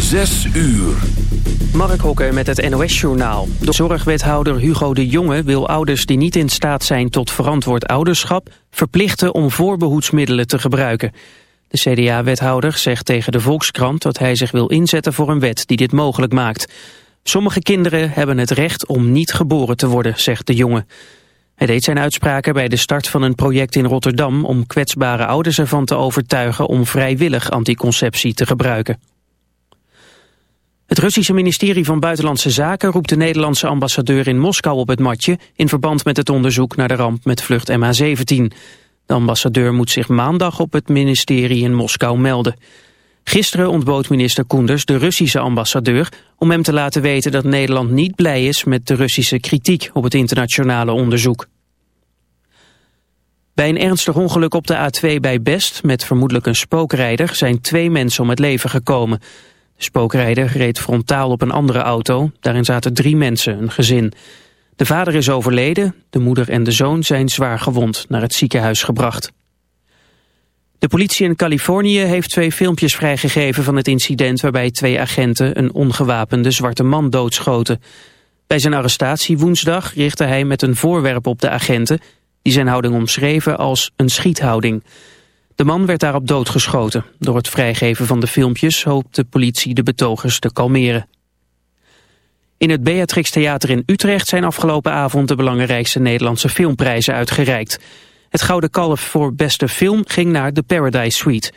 Zes uur. Mark Hokker met het NOS-journaal. De zorgwethouder Hugo de Jonge wil ouders die niet in staat zijn tot verantwoord ouderschap... verplichten om voorbehoedsmiddelen te gebruiken. De CDA-wethouder zegt tegen de Volkskrant dat hij zich wil inzetten voor een wet die dit mogelijk maakt. Sommige kinderen hebben het recht om niet geboren te worden, zegt de Jonge. Hij deed zijn uitspraken bij de start van een project in Rotterdam... om kwetsbare ouders ervan te overtuigen om vrijwillig anticonceptie te gebruiken. Het Russische ministerie van Buitenlandse Zaken roept de Nederlandse ambassadeur in Moskou op het matje in verband met het onderzoek naar de ramp met vlucht MH17. De ambassadeur moet zich maandag op het ministerie in Moskou melden. Gisteren ontbood minister Koenders de Russische ambassadeur om hem te laten weten dat Nederland niet blij is met de Russische kritiek op het internationale onderzoek. Bij een ernstig ongeluk op de A2 bij Best met vermoedelijk een spookrijder zijn twee mensen om het leven gekomen. De spookrijder reed frontaal op een andere auto. Daarin zaten drie mensen, een gezin. De vader is overleden, de moeder en de zoon zijn zwaar gewond naar het ziekenhuis gebracht. De politie in Californië heeft twee filmpjes vrijgegeven van het incident waarbij twee agenten een ongewapende zwarte man doodschoten. Bij zijn arrestatie woensdag richtte hij met een voorwerp op de agenten die zijn houding omschreven als een schiethouding. De man werd daarop doodgeschoten. Door het vrijgeven van de filmpjes hoopt de politie de betogers te kalmeren. In het Beatrix Theater in Utrecht zijn afgelopen avond de belangrijkste Nederlandse filmprijzen uitgereikt. Het Gouden Kalf voor beste film ging naar The Paradise Suite.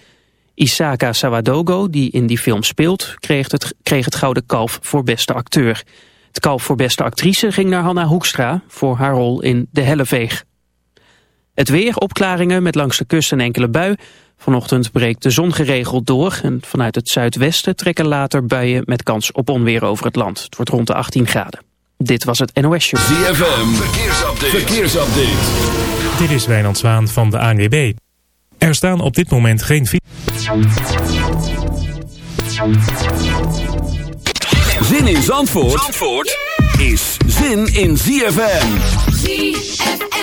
Isaka Sawadogo, die in die film speelt, kreeg het, kreeg het Gouden Kalf voor beste acteur. Het kalf voor beste actrice ging naar Hanna Hoekstra voor haar rol in De Helleveeg. Het weer, opklaringen met langs de kust een enkele bui. Vanochtend breekt de zon geregeld door en vanuit het zuidwesten trekken later buien met kans op onweer over het land. Het wordt rond de 18 graden. Dit was het NOS Show. ZFM, verkeersupdate. verkeersupdate. Dit is Wijnand Zwaan van de ANWB. Er staan op dit moment geen... Zin in Zandvoort, Zandvoort is zin in ZFM. ZFM.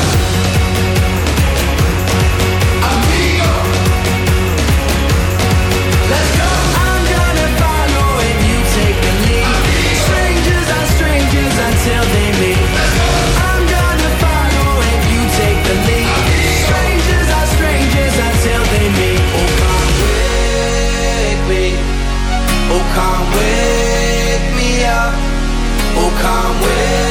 come with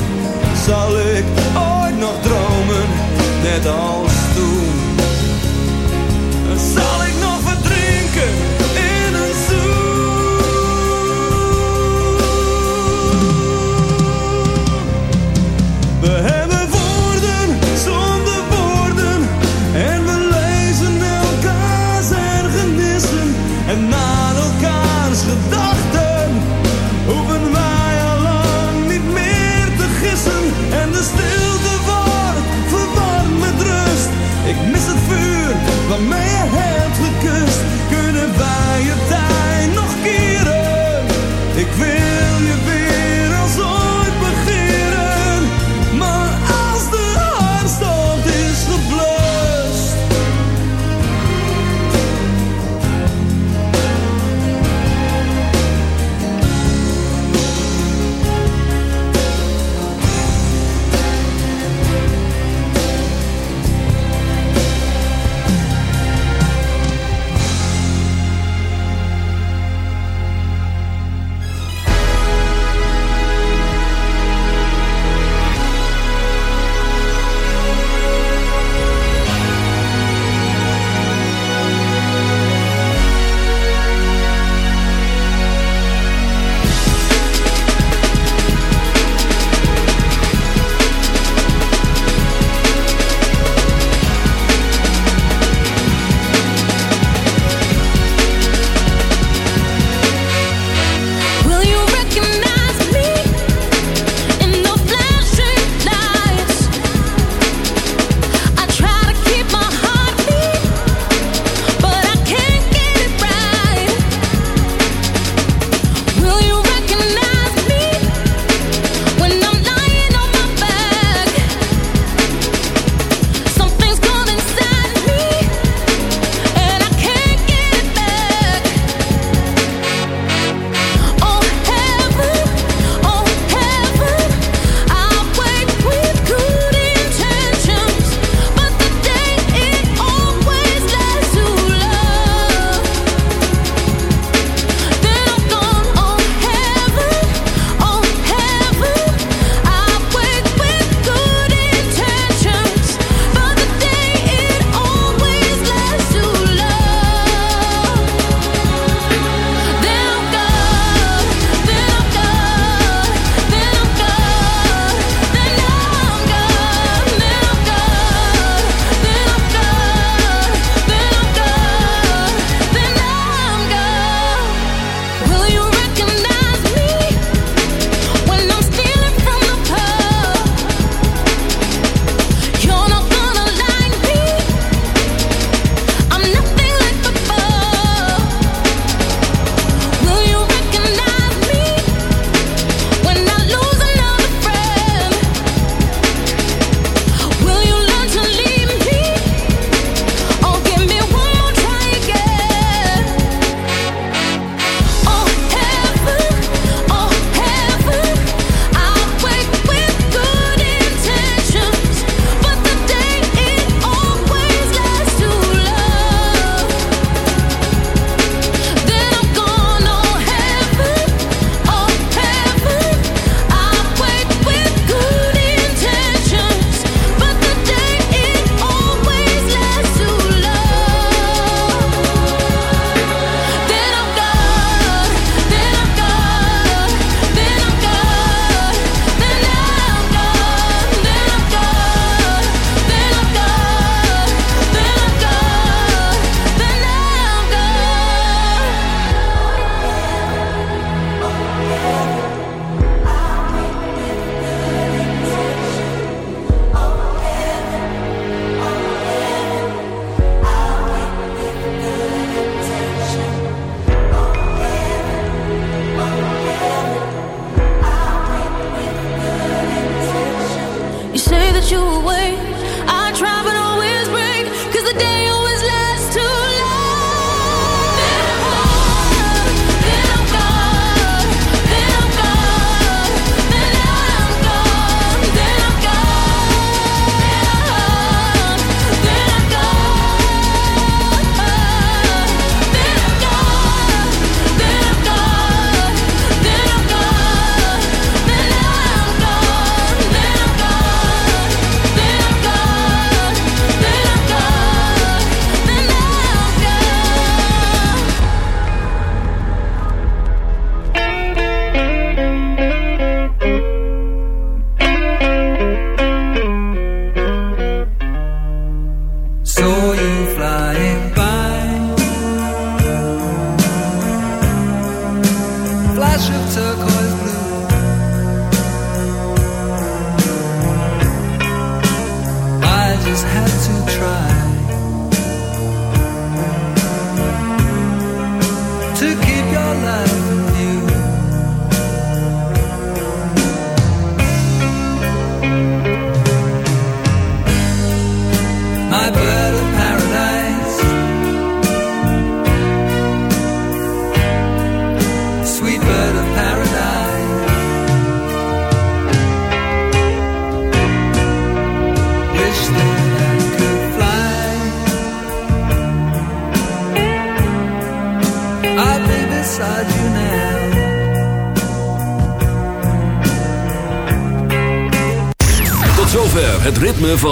Zal ik ooit nog dromen, net als